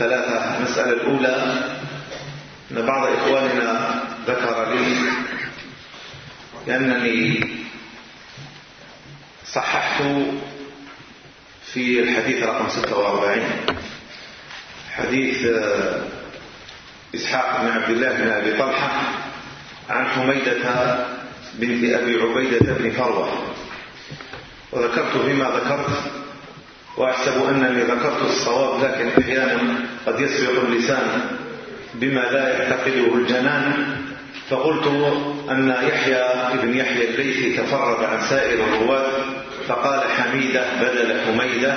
ثلاثة. المسألة الأولى أن بعض إخواننا ذكر لي لأنني صححت في الحديث رقم 46 حديث إسحاق بن عبد الله بن أبي طلحة عن حميدة بنت أبي عبيدة بن فروة. وذكرت فيما ذكرت وأحسب أنني ذكرت الصواب لكن أحيانا قد يسبق اللسان بما لا يعتقده الجنان. فقلت أن يحيى ابن يحيى الليثي تفرد عن سائر الرواة فقال حميدة بدل حميدة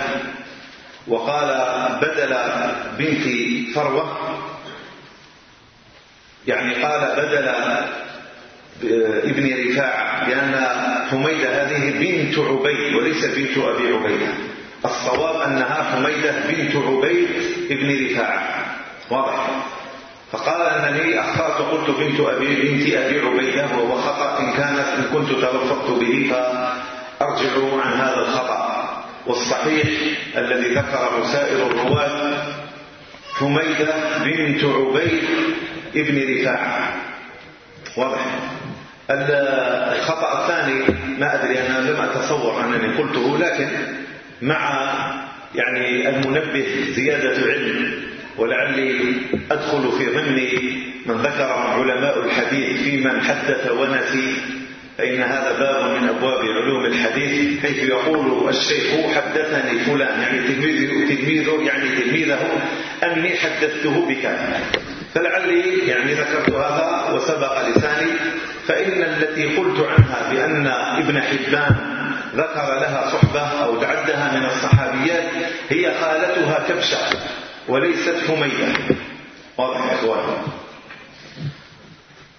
وقال بدل بنت فروة يعني قال بدل ابن رفاعة لأن حميدة هذه بنت عبيد وليس بنت أبي عبيدة. الصواب أنها حميدة بنت عبيد ابن رفاعة. واضح. فقال أنني أخطأت قلت بنت أبي بنت أبي عبيدة وهو خطأ. إن كانت إن كنت تلفظت به فأرجع عن هذا الخطأ. والصحيح الذي ذكره سائر الرواة حميدة بنت عبيد ابن رفاعة. واضح. الخطأ الثاني ما أدري أنا لم أتصور أنني قلته لكن مع يعني المنبه زيادة علم ولعلي أدخل في ضمن من ذكر علماء الحديث في من حدث ونسي فإن هذا باب من أبواب علوم الحديث حيث يقول الشيخ حدثني فلان يعني تلميذه تلميذه يعني تلميذه أني حدثته بك. فلعلي يعني ذكرت هذا وسبق لساني فإن التي قلت عنها بأن ابن حبان ذكر لها صحبة أو تعدها من الصحابيات هي خالتها كبشة وليست حميدة واضح يا إخوان؟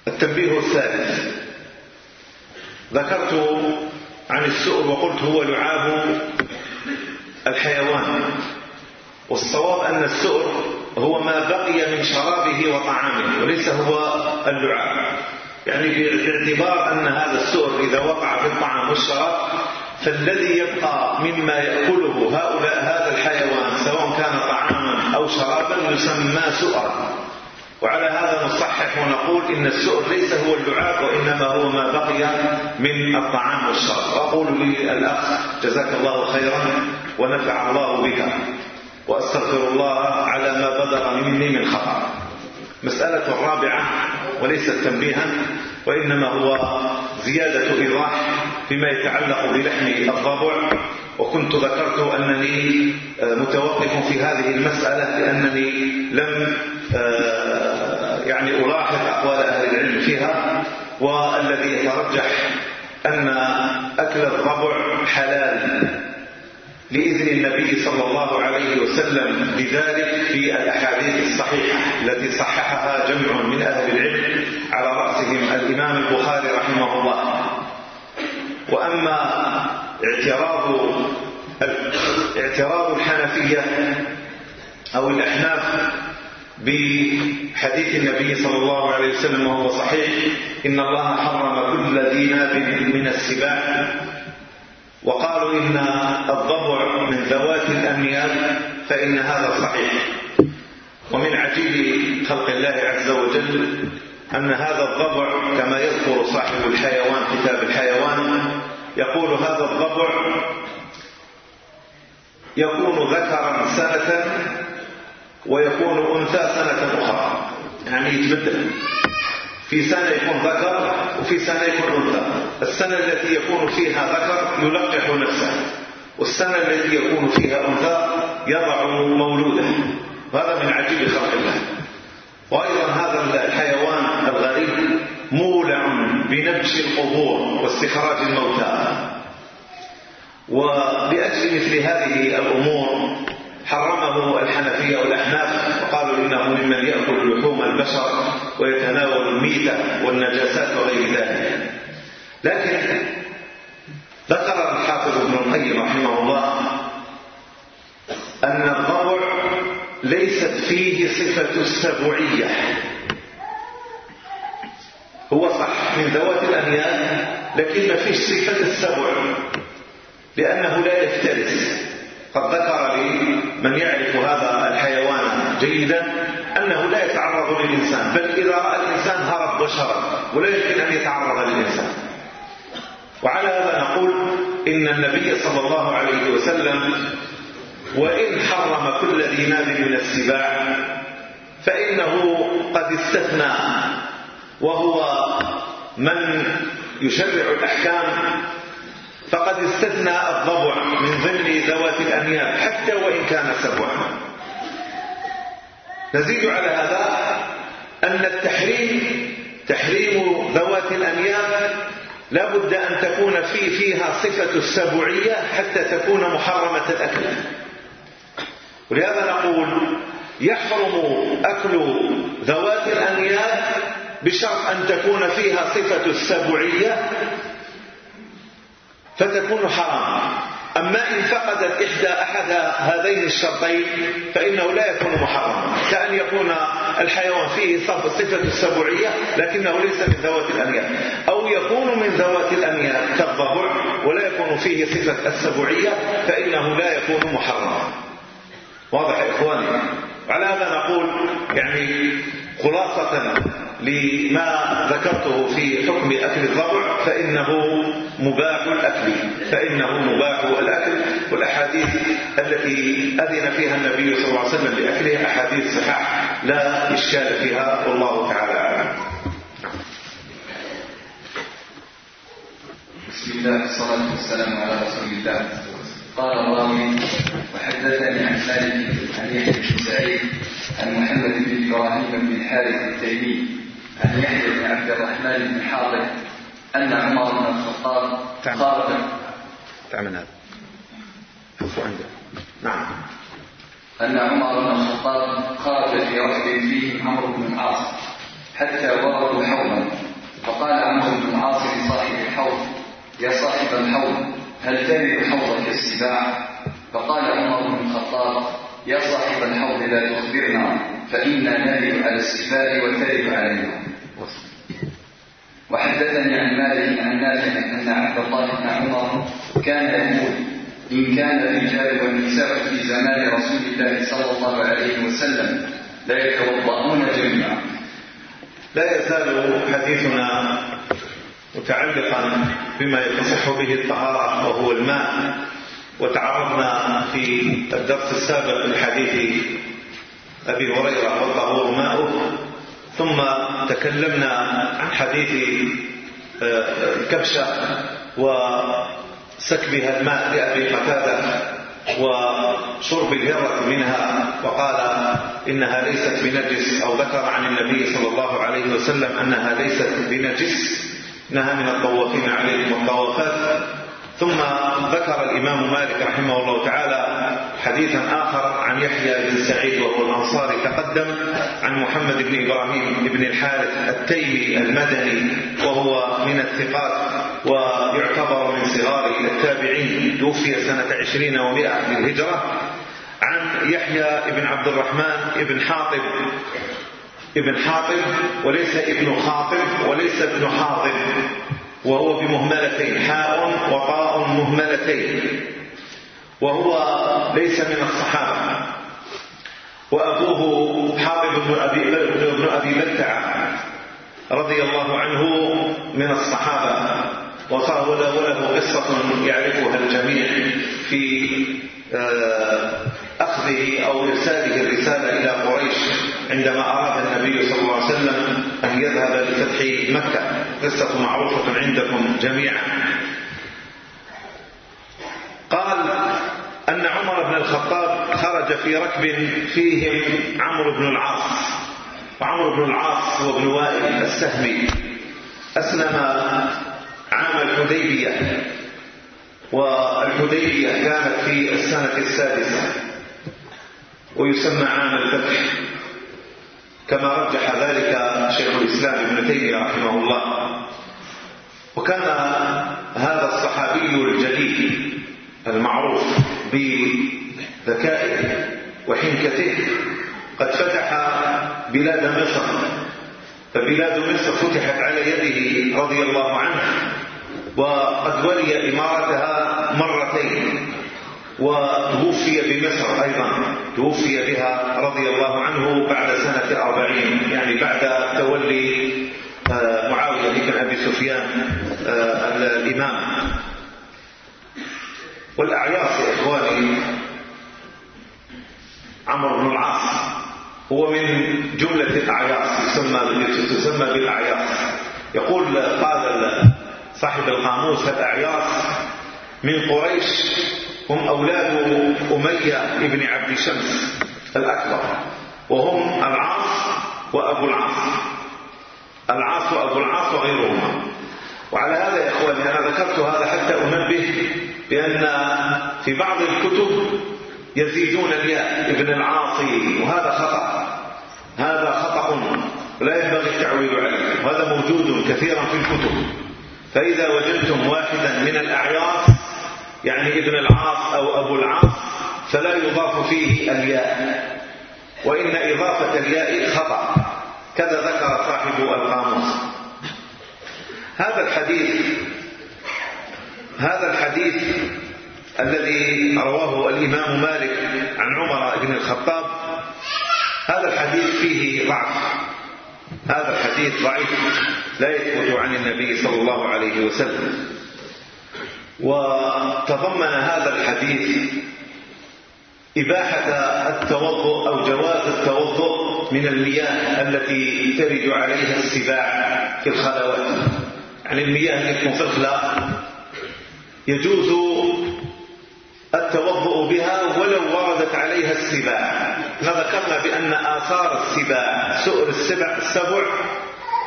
التنبيه الثالث. ذكرت عن السؤر وقلت هو لعاب الحيوان والصواب أن السؤر هو ما بقي من شرابه وطعامه وليس هو اللعاب. يعني باعتبار أن هذا السؤر إذا وقع في الطعام والشراب فالذي يبقى مما يأكله هؤلاء هذا الحيوان سواء كان طعاما أو شرابا يسمى سؤرا وعلى هذا نصحح ونقول إن السؤر ليس هو اللعاب وإنما هو ما بقي من الطعام والشراب. أقول للأخ جزاك الله خيرا ونفع الله بك. وأستغفر الله على ما بدر مني من خطأ. مسألة الرابعة وليست تنبيها وإنما هو زيادة إيضاح فيما يتعلق بلحم الضبع. وكنت ذكرت أنني متوقف في هذه المسألة لأنني لم يعني ألاحظ أقوال أهل العلم فيها والذي يترجح أن أكل الضبع حلال. لإذن النبي صلى الله عليه وسلم بذلك في الأحاديث الصحيحة التي صححها جمع من أهل العلم على رأسهم الإمام البخاري رحمه الله. وأما اعتراض اعتراض الحنفية أو الأحناف بحديث النبي صلى الله عليه وسلم وهو صحيح إن الله حرم كل ذي ناب من السباع. وقالوا إن الضبع من ذوات الأميال فإن هذا صحيح. ومن عجيب خلق الله عز وجل أن هذا الضبع كما يذكر صاحب الحيوان كتاب الحيوان يقول هذا الضبع يكون ذكرا سنة ويكون أنثى سنة أخرى. يعني يتبدل. في سنة يكون ذكر وفي سنة يكون أنثى. السنة التي يكون فيها ذكر يلقح نفسه والسنة التي يكون فيها أنثى يضع مولوده. وهذا من عجيب خلق الله. وأيضا هذا الحيوان الغريب مولع بنبش القبور واستخراج الموتى. ولأجل مثل هذه الأمور حرمه الحنفية والأحناف وقالوا إنه ممن يأكل لحوم البشر ويتناول الميتة والنجاسات وغير ذلك. لكن ذكر الحافظ ابن القيم رحمه الله أن الضبع ليست فيه صفة السبعية هو صح من ذوات الأنياب لكن ما فيش صفة السبع لأنه لا يفترس. قد ذكر من يعرف هذا الحيوان جيدا أنه لا يتعرض للإنسان بل إذا رأى الإنسان هرب وشرب ولا يمكن أن يتعرض للإنسان. وعلى هذا نقول إن النبي صلى الله عليه وسلم وإن حرم كل ذي ناب من السباع فإنه قد استثنى وهو من يشرع الأحكام فقد استثنى الضبع من ضمن ذوات الأنياب حتى وإن كان سبعا. نزيد على هذا أن التحريم تحريم ذوات الأنياب لا بد أن تكون في فيها صفة السبعية حتى تكون محرمة الأكل. ولهذا نقول يحرم أكل ذوات الأنياب بشرط أن تكون فيها صفة السبعية فتكون حراما أما إن فقدت إحدى أحد هذين الشرطين فإنه لا يكون محرما كأن يكون الحيوان فيه صفة السبعية لكنه ليس من ذوات الأنياب. أو يكون من ذوات الأنياب كالضبع ولا يكون فيه صفة السبعية فإنه لا يكون محرما واضح يا إخواني؟ وعلى هذا نقول يعني خلاصة لما ذكرته في حكم أكل الضبع فإنه مباح الأكل فإنه مباح الأكل. والأحاديث التي أذن فيها النبي صلى الله عليه وسلم لأكله أحاديث صحاح لا إشكال فيها والله تعالى أعلم. بسم الله والصلاة والسلام على رسول الله. قال الراوي وحدثني عن مالك عن يحيى بن سعيد عن محمد بن إبراهيم بن الحارث التيمي عن يحيى بن عبد الرحمن بن حاطب أن عمر بن الخطاب خرج تعال هذا. عنده نعم. أن عمر بن الخطاب خرج في ركب فيه عمرو بن العاص حتى وردوا حوضا فقال عمرو بن العاص لصاحب الحوض يا صاحب الحوض هل ترد حوضك السباع؟ فقال عمر بن الخطاب يا صاحب الحوض لا تخبرنا فإنا نرد على السباع وترد علينا. وحدثني عن مالك عن نافع أن عبد الله بن عمر كان يقول إن كان الرجال والنساء في زمان رسول الله صلى الله عليه وسلم لا يتوضؤون جميعا. لا يزال حديثنا متعلقا بما يتصح به الطهارة وهو الماء. وتعرضنا في الدرس السابق لحديث أبي هريرة والطهور ماؤه ثم تكلمنا عن حديث آه، الكبشة وسكبها الماء لأبي قتادة وشرب الهرة منها وقال إنها ليست بنجس أو ذكر عن النبي صلى الله عليه وسلم أنها ليست بنجس نهى من الطوافين عليهم والطوافات. ثم ذكر الإمام مالك رحمه الله تعالى حديثا آخر عن يحيى بن سعيد وهو الأنصاري تقدم عن محمد بن إبراهيم بن الحارث التيمي المدني وهو من الثقات ويعتبر من صغار التابعين توفي سنة عشرين ومائة للهجرة عن يحيى بن عبد الرحمن بن حاطب ابن حاطب وليس ابن خاطب وليس ابن حاطب. وهو بمهملتين حاء وطاء مهملتين. وهو ليس من الصحابة. وأبوه حاطب بن أبي, بن أبي بلتع رضي الله عنه من الصحابة. وله له قصة يعرفها الجميع في آه، أخذه أو إرساله الرسالة إلى قريش عندما أراد النبي صلى الله عليه وسلم أن يذهب لفتح مكة. قصة معروفة عندكم جميعا. قال أن عمر بن الخطاب خرج في ركب فيهم عمرو بن العاص. وعمرو بن العاص هو ابن وائل السهمي. أسلم عام ويسمى عام الفتح. كما رجح ذلك شيخ الإسلام ابن تيمية رحمه الله. وكان هذا الصحابي الجليل المعروف بذكائه وحنكته قد فتح بلاد مصر. فبلاد مصر فتحت على يده رضي الله عنه وقد ولي إمارتها مرتين. وتوفي بمصر أيضا. توفي بها رضي الله عنه بعد سنة أربعين يعني بعد تولي آه، معاوية بن أبي سفيان آه، الإمام. والأعياص يا إخواني عمرو بن العاص هو من جملة الأعياص يسمى تسمى بالأعياص يقول قال صاحب القاموس الأعياص من قريش هم أولاد أمية بن عبد شمس الأكبر وهم العاص وأبو العاص. العاص وأبو العاص وغيرهما. وعلى هذا يا إخواني أنا ذكرت هذا حتى أنبه بأن في بعض الكتب يزيدون الياء ابن العاصي وهذا خطأ. هذا خطأ لا ينبغي التعويل عليه وهذا موجود كثيرا في الكتب. فإذا وجدتم واحدا من الأعياص يعني ابن العاص أو أبو العاص فلا يضاف فيه الياء. وإن إضافة الياء خطأ. كذا ذكر صاحب القاموس. هذا الحديث هذا الحديث الذي رواه الإمام مالك عن عمر بن الخطاب هذا الحديث فيه ضعف. هذا الحديث ضعيف لا يثبت عن النبي صلى الله عليه وسلم. وتضمن هذا الحديث إباحة التوضؤ أو جواز التوضؤ من المياه التي ترد عليها السباع في الخلوات. يعني المياه اللي تكون يجوز التوضؤ بها ولو وردت عليها السباع. ذكرنا بأن آثار السباع سؤر السبع السبع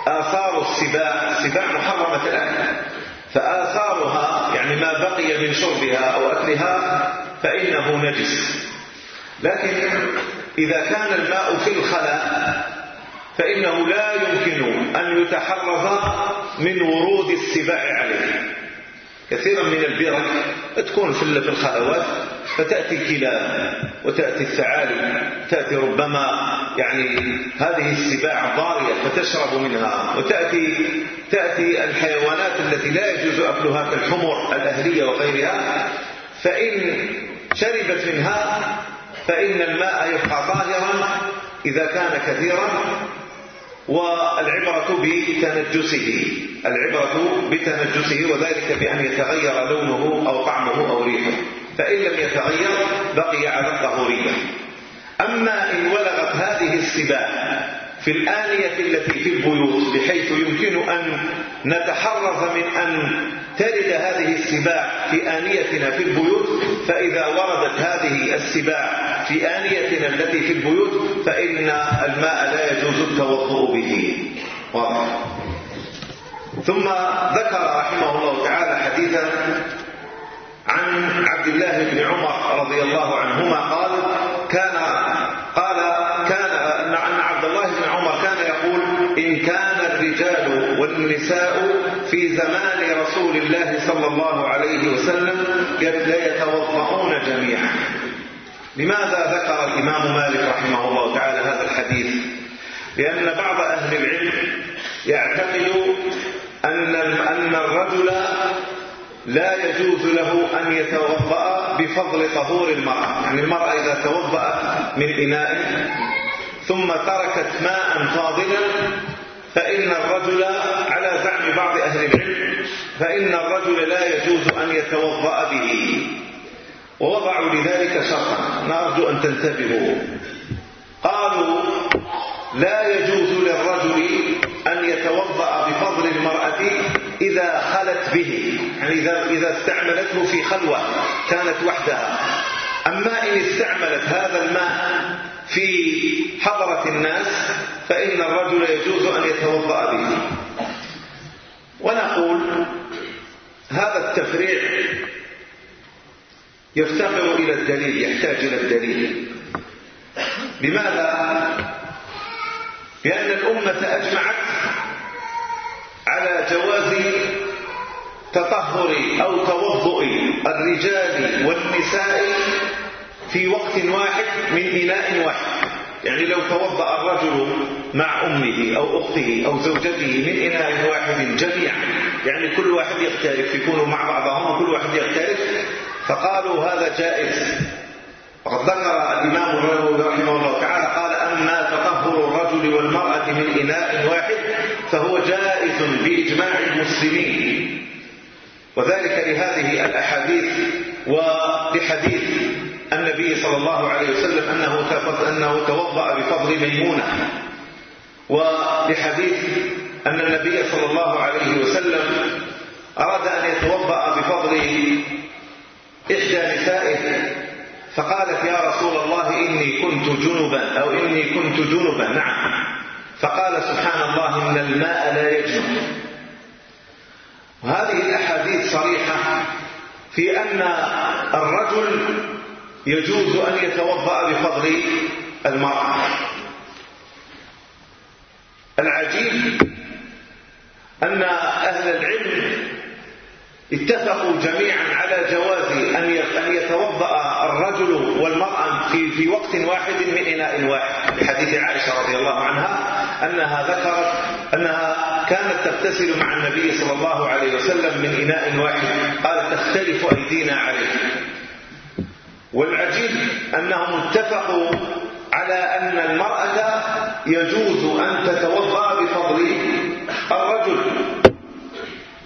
آثار السباع السباع محرمة الأكل فآثارها يعني ما بقي من شربها أو أكلها فإنه نجس. لكن إذا كان الماء في الخلاء فإنه لا يمكن أن يتحرز من ورود السباع عليه. كثيرا من البرك تكون في الخلوات فتأتي الكلاب وتأتي الثعالب تأتي ربما يعني هذه السباع ضارية فتشرب منها. وتأتي تأتي الحيوانات التي لا يجوز أكلها كالحمر الأهلية وغيرها. فإن شربت منها فإن الماء يبقى طاهرا إذا كان كثيرا والعبرة بتنجسه. العبرة بتنجسه وذلك بأن يتغير لونه أو طعمه أو ريحه. فإن لم يتغير بقي على الطهورية أما إن ولغت هذه السباع في الآنية التي في البيوت بحيث يمكن أن نتحرز من أن ترد هذه السباع في آنيتنا في البيوت فإذا وردت هذه السباع في آنيتنا التي في البيوت فإن الماء لا يجوز التوضؤ به. واضح. ثم ذكر رحمه الله تعالى حديثا عن عبد الله بن عمر رضي الله عنهما قال كان قال كان أن عبد الله بن عمر كان يقول إن كان والنساء في زمان رسول الله صلى الله عليه وسلم ليتوضؤون جميعا. لماذا ذكر الإمام مالك رحمه الله تعالى هذا الحديث؟ لأن بعض أهل العلم يعتقد أن أن الرجل لا يجوز له أن يتوضأ بفضل طهور المرأة. يعني المرأة إذا توضأت من إناء ثم تركت ماء فاضلا فإن الرجل بعض أهل العلم فإن الرجل لا يجوز أن يتوضأ به. ووضعوا لذلك شرطا. نرجو أن تنتبهوا. قالوا لا يجوز للرجل أن يتوضأ بفضل المرأة إذا خلت به. يعني إذا, إذا استعملته في خلوة كانت وحدها. أما إن استعملت هذا الماء في حضرة الناس فإن الرجل يجوز أن يتوضأ به. ونقول هذا التفريع يفتقر إلى الدليل يحتاج إلى الدليل لماذا؟ لأن الأمة أجمعت على جواز تطهر أو توضؤ الرجال والنساء في وقت واحد من إناء واحد يعني لو توضأ الرجل مع أمه أو أخته أو زوجته من إناء واحد جميعا يعني كل واحد يختلف يكونوا مع بعضهم وكل واحد يختلف فقالوا هذا جائز. وقد ذكر الإمام النووي رحمه الله تعالى قال أما تطهر الرجل والمرأة من إناء واحد فهو جائز بإجماع المسلمين. وذلك لهذه الأحاديث ولحديث النبي صلى الله عليه وسلم أنه أنه توضأ بفضل ميمونة. ولحديث أن النبي صلى الله عليه وسلم أراد أن يتوضأ بفضل إحدى نسائه فقالت يا رسول الله إني كنت جنبا أو إني كنت جنبا نعم. فقال سبحان الله إن الماء لا يجنب وهذه الأحاديث صريحة في أن الرجل يجوز أن يتوضأ بفضل المرأة. العجيب أن أهل العلم اتفقوا جميعا على جواز أن يتوضأ الرجل والمرأة في, في وقت واحد من إناء واحد لحديث عائشة رضي الله عنها أنها ذكرت أنها كانت تغتسل مع النبي صلى الله عليه وسلم من إناء واحد. قالت تختلف أيدينا عليه. والعجيب أنهم اتفقوا على أن المرأة يجوز أن تتوضأ بفضل الرجل.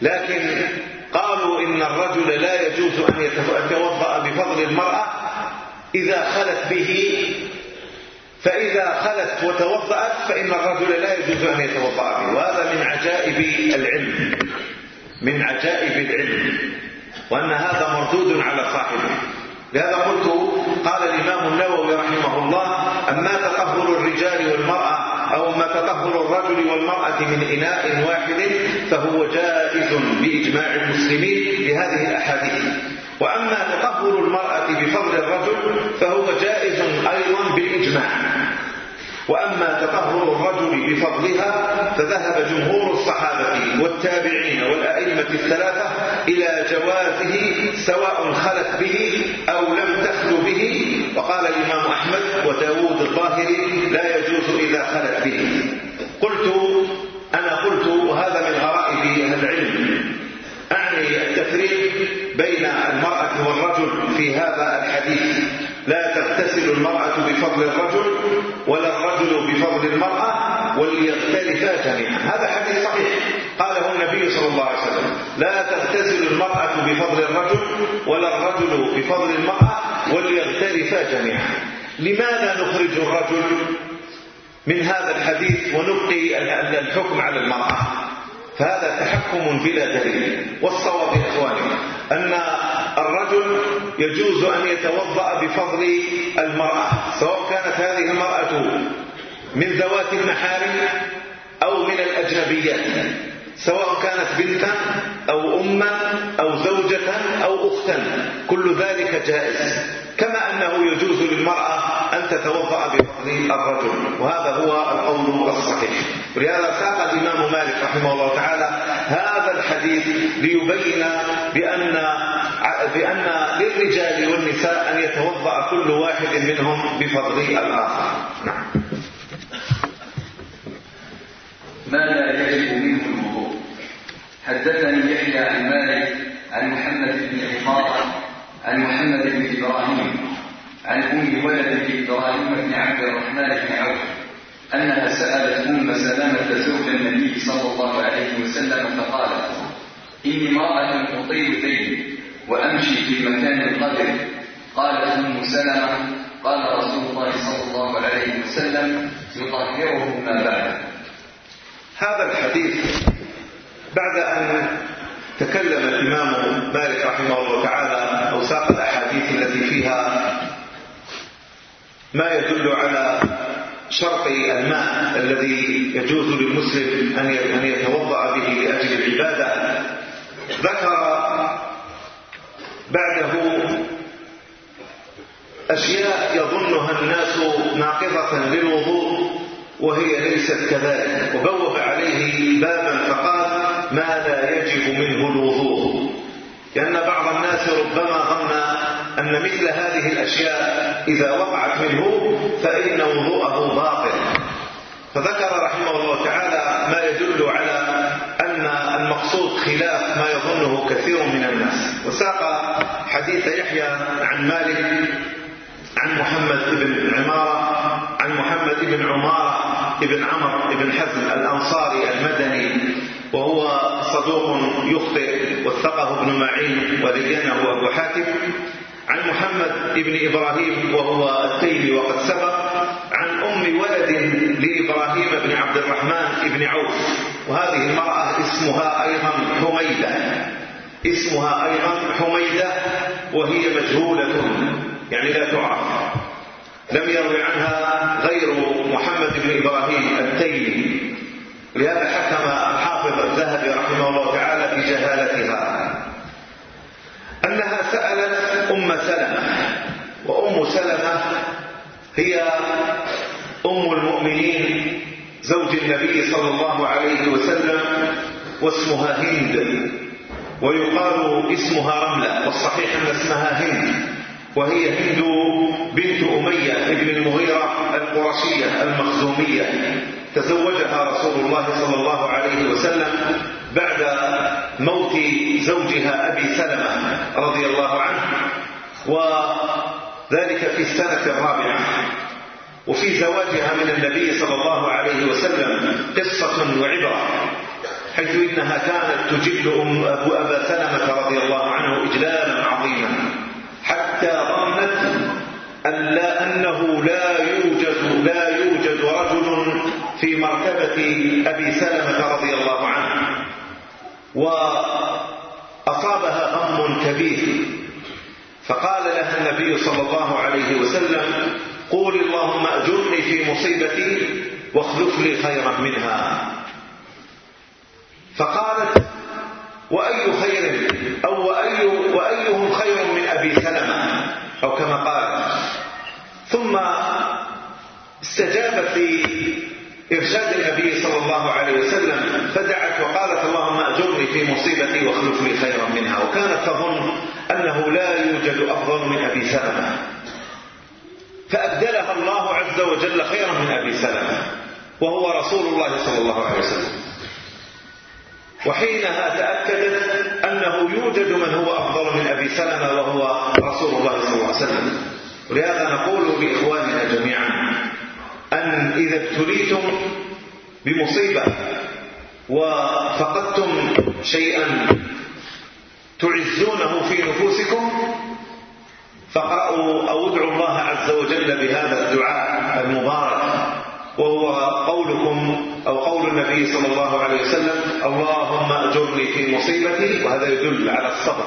لكن قالوا إن الرجل لا يجوز أن يتوضأ بفضل المرأة إذا خلت به. فإذا خلت وتوضأت فإن الرجل لا يجوز أن يتوضأ به. وهذا من عجائب العلم. من عجائب العلم. وأن هذا مردود على صاحبه. لهذا قلت قال الإمام النووي رحمه الله أما تطهر الرجال والمرأة أو ما تطهر الرجل والمرأة من إناء واحد فهو جائز بإجماع المسلمين لهذه الأحاديث. وأما تطهر المرأة بفضل الرجل فهو جائز أيضا بالإجماع وأما تطهر الرجل بفضلها فذهب جمهور الصحابة والتابعين والأئمة الثلاثة إلى جوازه سواء خلت به أو لم تخل به. وقال الإمام أحمد وداود الظاهري لا يجوز إذا خلت به. قلت أنا قلت وهذا من غرائب العلم أعني التفريق بين المرأة والرجل في هذا الحديث. لا تغتسل المرأة بفضل الرجل ولا الرجل بفضل المرأة وليختلفا جميعا. هذا حديث صحيح. قاله النبي صلى الله عليه وسلم. لا تغتسل المرأة بفضل الرجل ولا الرجل بفضل المرأة وليختلفا جميعا. لماذا نخرج الرجل من هذا الحديث ونبقي الحكم على المرأة؟ فهذا تحكم بلا دليل. والصواب يا إخواني أن الرجل يجوز أن يتوضأ بفضل المرأة سواء كانت هذه المرأة من ذوات المحارم أو من الأجنبيات. سواء كانت بنتا أو أما أو زوجة أو أختا كل ذلك جائز. كما أنه يجوز للمرأة أن تتوضأ بفضل الرجل وهذا هو القول الصحيح. ولهذا ساق الإمام مالك رحمه الله تعالى هذا الحديث ليبين بأن بأن للرجال والنساء أن يتوضأ كل واحد منهم بفضل الآخر. نعم. ما لا يجب منه حدثني يحيى عن مالك عن محمد بن عمارة عن محمد بن إبراهيم عن أم ولد إبراهيم بن عبد الرحمن بن عوف أنها سألت أم سلامة زوج النبي صلى الله عليه وسلم فقالت إني امرأة أطيل ذيلي وأمشي في مكان القدر. قالت أم سلمة قال رسول الله صلى الله عليه وسلم يطهره ما بعد. هذا الحديث بعد أن تكلم الإمام مالك رحمه الله تعالى أو ساق الأحاديث التي فيها ما يدل على شرط الماء الذي يجوز للمسلم أن يتوضأ به لأجل العبادة. ذكر بعده أشياء يظنها الناس ناقضة للوضوء وهي ليست كذلك وبوب عليه بابا فقال ما لا يجب منه الوضوء؟ لأن بعض الناس ربما ظن أن مثل هذه الأشياء إذا وقعت منه فإن وضوءه باطل. فذكر رحمه الله تعالى ما يدل على أن المقصود خلاف ما يظنه كثير من الناس. وساق حديث يحيى عن مالك عن محمد بن عمارة عن محمد بن عمارة بن عمر بن حزم الأنصاري المدني وهو صدوق يخطئ وثقه ابن معين ولينه أبو حاتم. عن محمد بن إبراهيم وهو التيمي وقد سبق. عن أم ولد لإبراهيم بن عبد الرحمن بن عوف. وهذه المرأة اسمها أيضا حميدة. اسمها أيضا حميدة وهي مجهولة يعني لا تعرف. لم يروي عنها غير محمد بن إبراهيم التيمي لهذا حكم الحافظ الذهبي رحمه الله تعالى بجهالتها. أنها سألت أم سلمة وأم سلمة هي أم المؤمنين زوج النبي صلى الله عليه وسلم واسمها هند ويقال اسمها رملة والصحيح أن اسمها هند. وهي هند بنت أمية بن المغيرة القرشية المخزومية. تزوجها رسول الله صلى الله عليه وسلم بعد موت زوجها أبي سلمة رضي الله عنه وذلك في السنة الرابعة. وفي زواجها من النبي صلى الله عليه وسلم قصة وعبرة حيث إنها كانت تجل أم أبو أبا سلمة رضي الله عنه إجلالا أن لا أنه لا يوجد لا يوجد رجل في مرتبة أبي سلمة رضي الله عنه. وأصابها غم كبير. فقال لها النبي صلى الله عليه وسلم قول اللهم أجرني في مصيبتي واخلف لي خيرا منها. فقالت وأي خير أو وأي وأيهم خير من أبي سلمة؟ أو كما قال ثم استجابت لإرشاد النبي صلى الله عليه وسلم فدعت وقالت اللهم أجرني في مصيبتي واخلف لي خيرا منها. وكانت تظن أنه لا يوجد أفضل من أبي سلمة. فأبدلها الله عز وجل خيرا من أبي سلمة وهو رسول الله صلى الله عليه وسلم. وحينها تأكدت أنه يوجد من هو أفضل من أبي سلمة وهو رسول الله صلى الله عليه وسلم. ولهذا نقول لإخواننا جميعا أن إذا ابتليتم بمصيبة وفقدتم شيئا تعزونه في نفوسكم فقرأوا أو ادعوا الله عز وجل بهذا الدعاء المبارك وهو قولكم أو قول النبي صلى الله عليه وسلم اللهم أجرني في مصيبتي وهذا يدل على الصبر.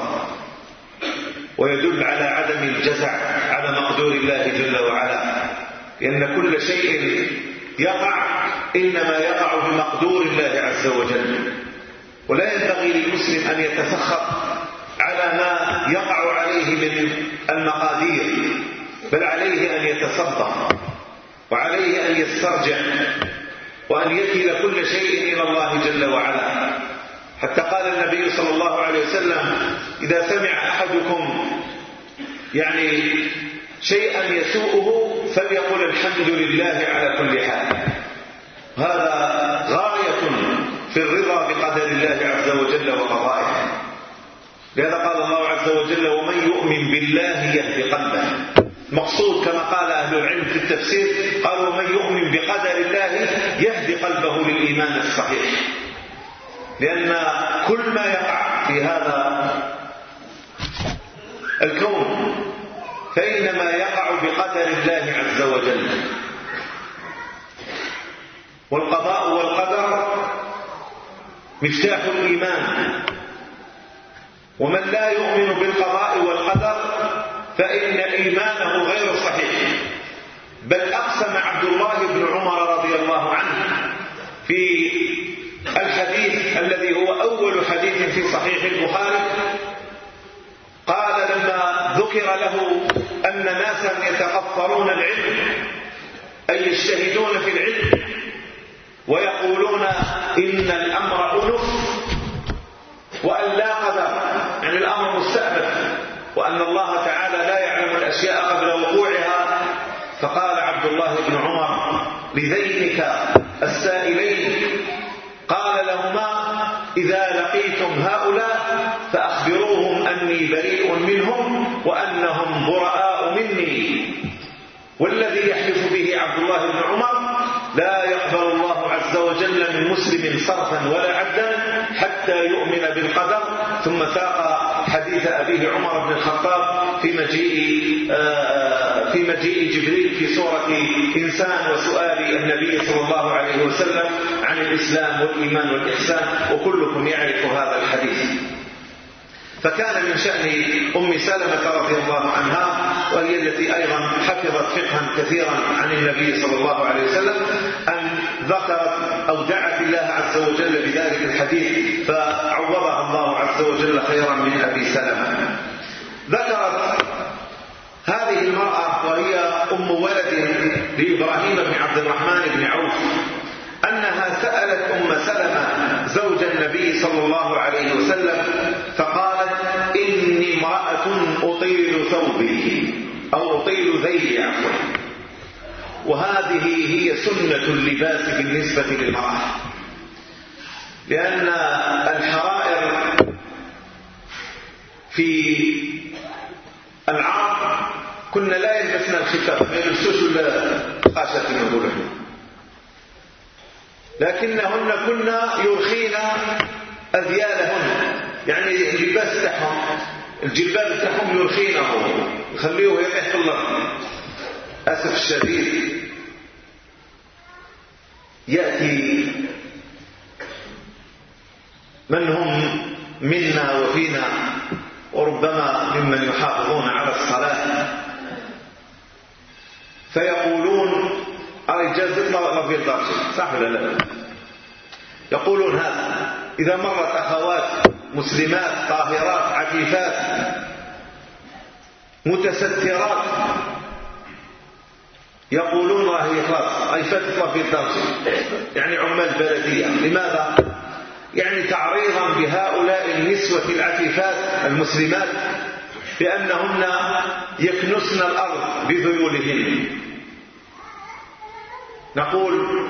ويدل على عدم الجزع على مقدور الله جل وعلا. لأن كل شيء يقع إنما يقع بمقدور الله عز وجل. ولا ينبغي للمسلم أن يتسخط على ما يقع عليه من المقادير بل عليه أن يتصدق وعليه أن يسترجع وأن يكل كل شيء إلى الله جل وعلا. حتى قال النبي صلى الله عليه وسلم إذا سمع أحدكم يعني شيئا يسوءه فليقل الحمد لله على كل حال. هذا غاية في الرضا بقدر الله عز وجل وقضائه. لهذا قال الله عز وجل ومن يؤمن بالله يهدي قلبه. مقصود كما قال أهل العلم في التفسير قالوا ومن يؤمن بقدر الله يهدي قلبه للإيمان الصحيح. لأن كل ما يقع في هذا الكون فإنما يقع بقدر الله عز وجل. والقضاء والقدر مفتاح الإيمان. ومن لا يؤمن بالقضاء والقدر فإن إيمانه غير صحيح. بل أقسم عبد الله بن عمر رضي الله عنه في الحديث الذي هو أول حديث في صحيح البخاري. قال لما ذكر له أن ناسا يتقفرون العلم أي يجتهدون في العلم ويقولون إن الأمر أنف وأن لا قدر يعني الأمر مستأنف وأن الله تعالى لا يعلم الأشياء قبل وقوعها. فقال عبد الله بن عمر لذينك السائلين لقيتم هؤلاء فأخبروهم أني بريء منهم وأنهم براء مني. والذي يحلف به عبد الله بن عمر لا يقبل الله عز وجل من مسلم صرفا ولا عدا حتى يؤمن بالقدر ثم ساق حديث أبيه عمر بن الخطاب في مجيء آه، في مجيء جبريل في صورة إنسان وسؤال النبي صلى الله عليه وسلم عن الإسلام والإيمان والإحسان وكلكم يعرف هذا الحديث. فكان من شأن أم سلمة رضي الله عنها وهي التي أيضا حفظت فقها كثيرا عن النبي صلى الله عليه وسلم أن ذكرت أو دعت الله عز وجل بذلك الحديث فعوضها الله عز وجل خيرا من أبي سلمة. ذكرت هذه المرأة وهي أم ولد لإبراهيم بن عبد الرحمن بن عوف أنها سألت أم سلمة زوج النبي صلى الله عليه وسلم فقالت أطيل ثوبي أو أطيل ذيلي عفوا وهذه هي سنة اللباس بالنسبة للمرأة. لأن الحرائر في العرب كنا لا يلبسن الختاب ما يلبسوش الا قاشة نقول لكنهن كنا يرخين أذيالهن يعني اللباس تاعهم الجلباب تاعهم يرخينه يخليه يطيح في أسف الشديد. يأتي من هم منا وفينا وربما ممن يحافظون على الصلاة. فيقولون تطلع في الدرجه صح ولا لا؟ يقولون هذا. إذا مرت أخوات مسلمات طاهرات عفيفات متسترات. يقولون راهي خلاص أي فترة في الدرجة يعني عمال بلدية. لماذا؟ يعني تعريضا بهؤلاء النسوة العفيفات المسلمات بأنهن يكنسن الأرض بذيولهن. نقول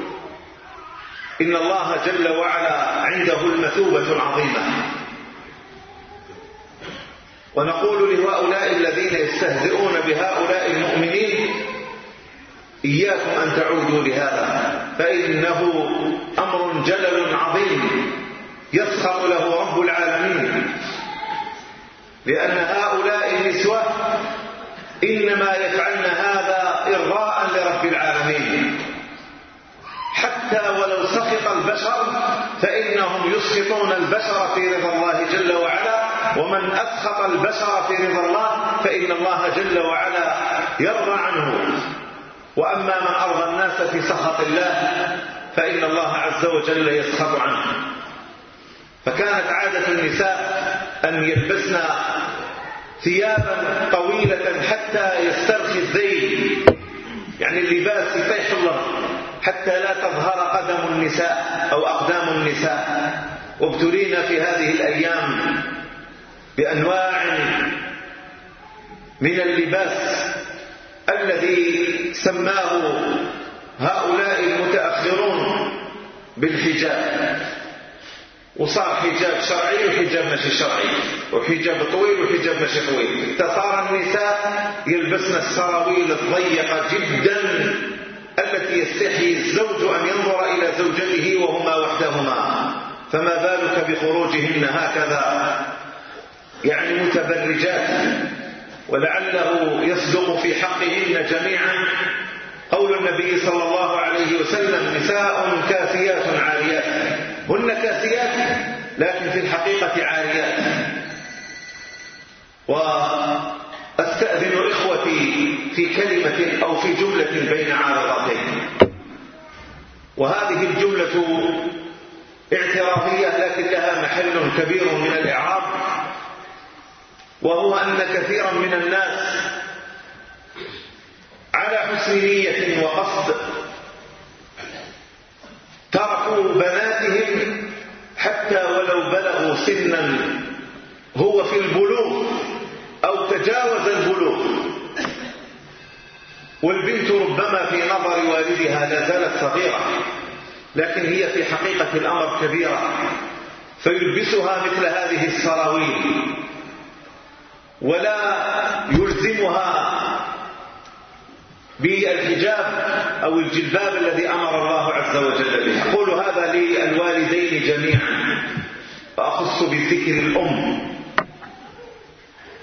إن الله جل وعلا عنده المثوبة العظيمة. ونقول لهؤلاء الذين يستهزئون بهؤلاء المؤمنين إياكم أن تعودوا لهذا فإنه أمر جلل عظيم يسخر له رب العالمين. لأن هؤلاء النسوة إنما يفعلن هذا إرضاء لرب العالمين. حتى ولو سخط البشر فإنهم يسخطون البشر في رضا الله جل وعلا ومن أسخط البشر في رضا الله فإن الله جل وعلا يرضى عنه. وأما من أرضى الناس في سخط الله فإن الله عز وجل يسخط عنه. فكانت عادة النساء أن يلبسن ثيابا طويلة حتى يسترخي الذيل يعني اللباس يطيح الله حتى لا تظهر قدم النساء أو أقدام النساء. وابتلينا في هذه الأيام بأنواع من اللباس الذي سماه هؤلاء المتأخرون بالحجاب. وصار حجاب شرعي وحجاب ماشي شرعي وحجاب طويل وحجاب ماشي طويل. تصار النساء يلبسن السراويل الضيقة جدا التي يستحي الزوج أن ينظر إلى زوجته وهما وحدهما. فما بالك بخروجهن هكذا؟ يعني متبرجات ولعله يصدق في حقهن جميعا قول النبي صلى الله عليه وسلم نساء كاسيات عاريات. هن كاسيات لكن في الحقيقة عاريات. وأستأذن إخوتي في كلمة أو في جملة بين عارضتين. وهذه الجملة اعتراضية لكن لها محل كبير من الإعراب. وهو أن كثيرا من الناس على حسن نية وقصد تركوا بناتهم حتى ولو بلغوا سنا هو في البلوغ أو تجاوز البلوغ. والبنت ربما في نظر والدها لا زالت صغيرة لكن هي في حقيقة الأمر كبيرة فيلبسها مثل هذه السراويل. ولا يلزمها بالحجاب أو الجلباب الذي أمر الله عز وجل به. أقول هذا للوالدين جميعا. وأخص بالذكر الأم.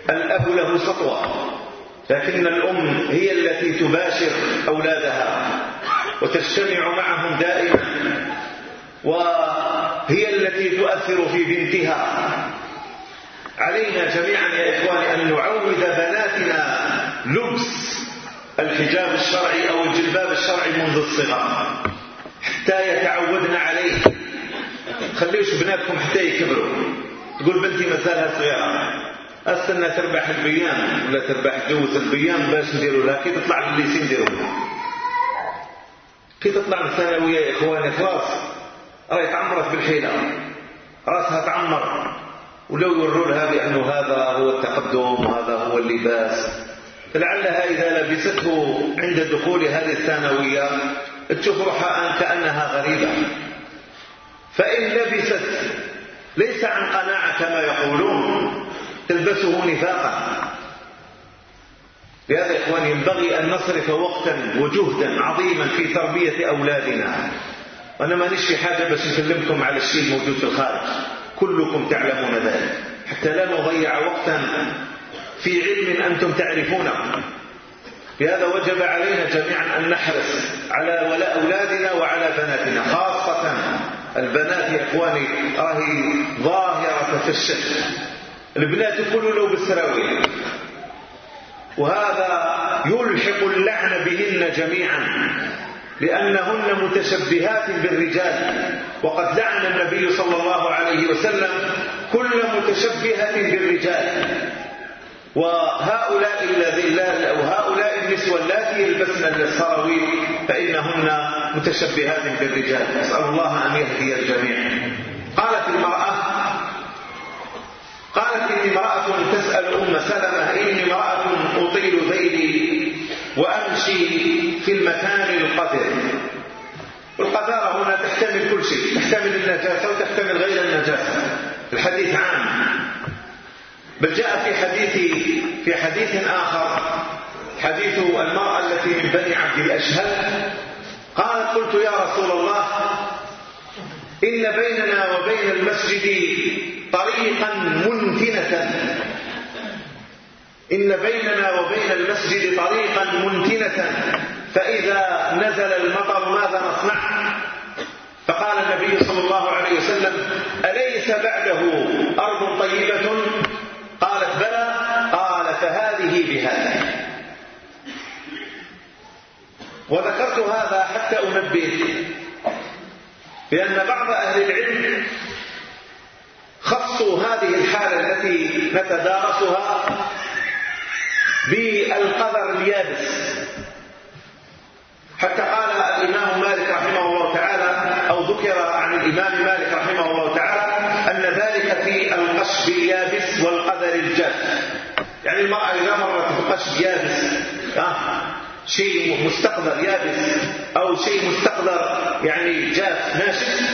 الأب له سطوة لكن الأم هي التي تباشر أولادها وتجتمع معهم دائما وهي التي تؤثر في بنتها. علينا جميعا يا إخواني أن نعود بناتنا لبس الحجاب الشرعي أو الجلباب الشرعي منذ الصغر حتى يتعودن عليه. خليوش بناتكم حتى يكبروا. تقول بنتي ما زالها صغيرة. أستنى تربح البيان ولا تربح جوز البيان باش نديروا لها؟ كي تطلع للليسي نديروا كي تطلع الثانوية يا إخواني خلاص راهي تعمرت بالحيلة. راسها تعمر. ولو يوروا لها بانه هذا هو التقدم وهذا هو اللباس لعلها اذا لبسته عند دخول هذه الثانوية تشوف روحها كأنها غريبة. فإن لبست ليس عن قناعة كما يقولون تلبسه نفاقا. لهذا إخواني ينبغي أن نصرف وقتا وجهدا عظيما في تربية أولادنا. وأنا ما نشفي حاجة بس نكلمكم على الشيء الموجود في الخارج. كلكم تعلمون ذلك. حتى لا نضيع وقتا في علم أنتم تعرفونه. لهذا وجب علينا جميعا أن نحرص على ولاء أولادنا وعلى بناتنا خاصة البنات يا إخواني راهي ظاهرة في الشكل البنات كل له بالسراويل. وهذا يلحق اللعن بهن جميعا. لأنهن متشبهات بالرجال. وقد لعن النبي صلى الله عليه وسلم كل متشبهة بالرجال. وهؤلاء الذين وهؤلاء النسوة اللاتي يلبسن السراويل فإنهن متشبهات بالرجال. نسأل الله أن يهدي الجميع. قالت المرأة قالت إني امرأة تسأل أم سلمة إني امرأة أطيل ذيلي وأمشي في المكان القذر والقذارة هنا تحتمل كل شيء تحتمل النجاسة وتحتمل غير النجاسة. الحديث عام. بل جاء في حديث في حديث آخر حديث المرأة التي من بني عبد الأشهل. قالت قلت يا رسول الله إن بيننا وبين المسجد طريقا منتنة. إن بيننا وبين المسجد طريقا منتنة. فإذا نزل المطر ماذا نصنع؟ فقال النبي صلى الله عليه وسلم أليس بعده أرض طيبة؟ قالت بلى. قال فهذه بهذا. وذكرت هذا حتى أنبه بأن بعض أهل العلم خصوا هذه الحالة التي نتدارسها بالقدر اليابس. حتى قال الإمام مالك رحمه الله تعالى أو ذكر عن الإمام مالك رحمه الله تعالى أن ذلك في القشب اليابس والقدر الجاف يعني المرأة إذا مرت بقشب يابس شيء مستقدر يابس أو شيء مستقدر يعني جاف ناشف.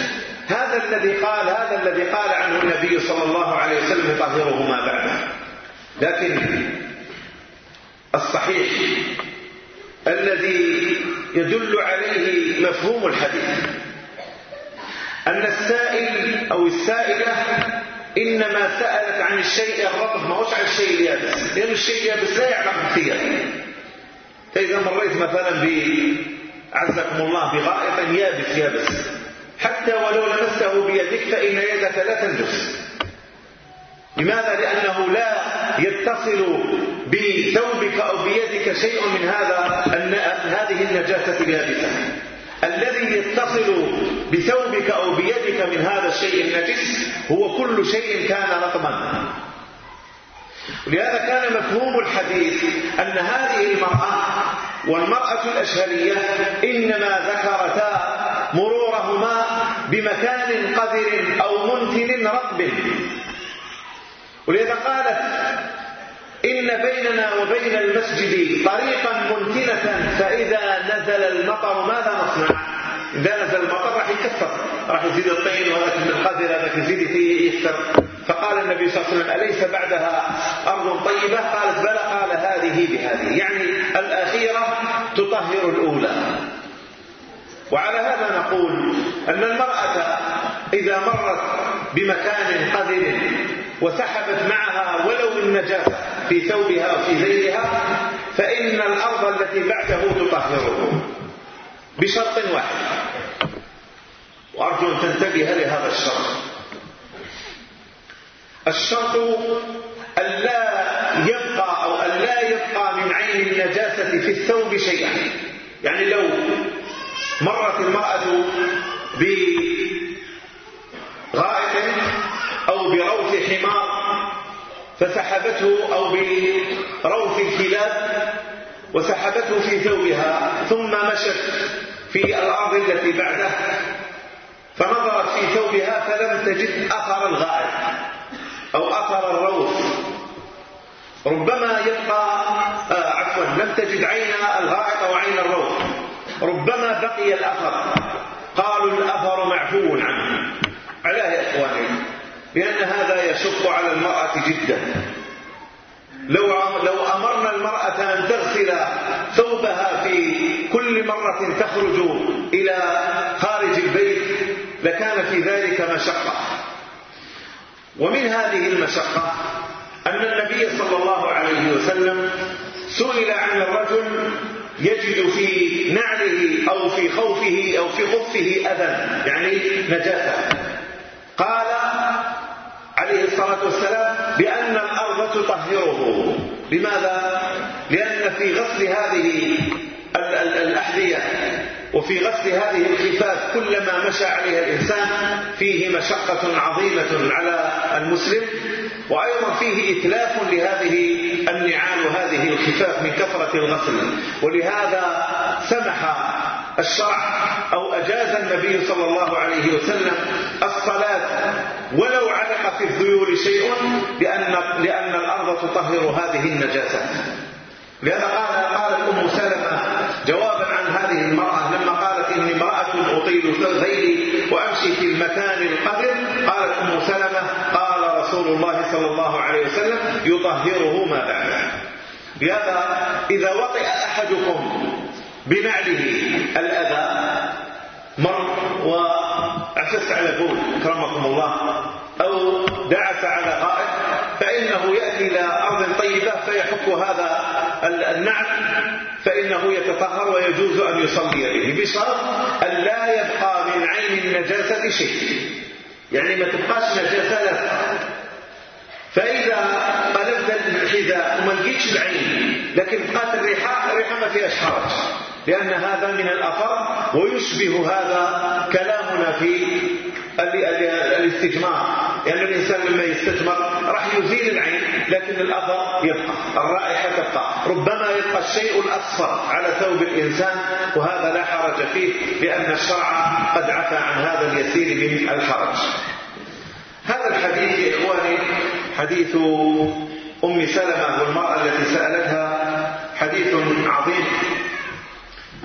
هذا الذي قال هذا الذي قال عنه النبي صلى الله عليه وسلم يطهره ما بعده. لكن الصحيح الذي يدل عليه مفهوم الحديث. أن السائل أو السائلة إنما سألت عن الشيء الرطب ما هوش عن الشيء اليابس. لأن الشيء اليابس لا يعلم كثير فإذا مريت مثلا ب عزكم الله بغائط يابس يابس. حتى ولو لمسته بيدك فإن يدك لا تنجس لماذا؟ لأنه لا يتصل بثوبك أو بيدك شيء من هذا هذه النجاسة اليابسة. الذي يتصل بثوبك أو بيدك من هذا الشيء النجس هو كل شيء كان رطبا. ولهذا كان مفهوم الحديث أن هذه المرأة والمرأة الأشهرية إنما ذكرتا مرورهما بمكان قذر أو منتن رطب. ولذا قالت إن بيننا وبين المسجد طريقا منتنة فإذا نزل المطر ماذا نصنع؟ إذا نزل المطر راح يكثر راح يزيد الطين ولكن القذر هذاك يزيد فيه يكثر فقال النبي صلى الله عليه وسلم أليس بعدها أرض طيبة؟ قالت بلى قال هذه بهذه. يعني الأخيرة تطهر الأولى. وعلى هذا نقول أن المرأة إذا مرت بمكان قذر وسحبت معها ولو النجاسة في ثوبها أو في ذيلها فإن الأرض التي بعده تطهره. بشرط واحد. وأرجو أن تنتبه لهذا الشرط. الشرط ألا يبقى أو ألا يبقى من عين النجاسة في الثوب شيئا. يعني لو مرت المرأة بغائط أو بروث حمار فسحبته أو بروث الكلاب وسحبته في ثوبها ثم مشت في الأرض التي بعده فنظرت في ثوبها فلم تجد أثر الغائط أو أثر الروث ربما يبقى آه عفوا لم تجد عين الغائط أو عين الروث ربما بقي الأثر. قالوا الأثر معفو عنه. على يا إخواني. لأن هذا يشق على المرأة جدا. لو لو أمرنا المرأة أن تغسل ثوبها في كل مرة تخرج إلى خارج البيت لكان في ذلك مشقة. ومن هذه المشقة أن النبي صلى الله عليه وسلم سئل عن الرجل يجد في نعله أو في خوفه أو في خفه أذى يعني نجاسة. قال عليه الصلاة والسلام بأن الأرض تطهره لماذا؟ لأن في غسل هذه الأحذية وفي غسل هذه الخفاف كلما مشى عليها الإنسان فيه مشقة عظيمة على المسلم وأيضا فيه إتلاف لهذه النعال وهذه الخفاف من كثرة الغسل ولهذا سمح الشرع أو أجاز النبي صلى الله عليه وسلم الصلاة ولو علق في الذيول شيء لأن, لأن الأرض تطهر هذه النجاسة. لأن قال قال أم سلمة جوابا عن هذه المرأة لما قالت إني امرأة أطيل ذيلي وأمشي في المكان القذر قالت أم سلمة قال رسول الله صلى الله عليه وسلم يطهره ما بعده لهذا إذا وطئ أحدكم بنعله الأذى مر وأعسس على بول كرمكم الله. أو دعس على غائب فإنه يأتي إلى أرض طيبة فيحك هذا النعل فإنه يتطهر ويجوز أن يصلي به بشرط أن لا يبقى من عين النجاسة شيء. يعني ما تبقاش نجاسة لا. فإذا قلبت الحذاء وما لقيتش العين لكن بقات الريحة الريحة ما فيهاش حرج لأن هذا من الأثر ويشبه هذا كلامنا في الاستجمار لأن يعني الإنسان لما يستجمر راح يزيل العين لكن الأثر يبقى الرائحة تبقى. ربما يبقى الشيء الأصفر على ثوب الإنسان وهذا لا حرج فيه لأن الشرع قد عفى عن هذا اليسير من الحرج. هذا الحديث يا إخواني حديث أم سلمة والمرأة التي سألتها حديث عظيم.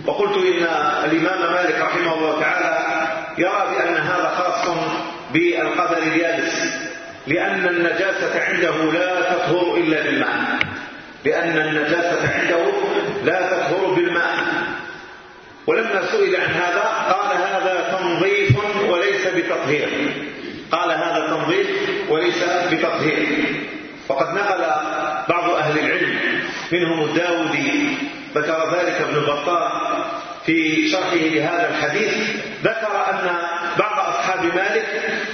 وقلت إن الإمام مالك رحمه الله تعالى يرى بأن هذا بالقدر اليابس لأن النجاسة عنده لا تطهر إلا بالماء. لأن النجاسة عنده لا تطهر بالماء. ولما سئل عن هذا قال هذا تنظيف وليس بتطهير. قال هذا تنظيف وليس بتطهير. وقد نقل بعض أهل العلم منهم الداودي ذكر ذلك ابن بطال في شرحه لهذا الحديث ذكر أن بعض أصحاب مالك